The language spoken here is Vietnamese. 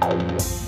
Thank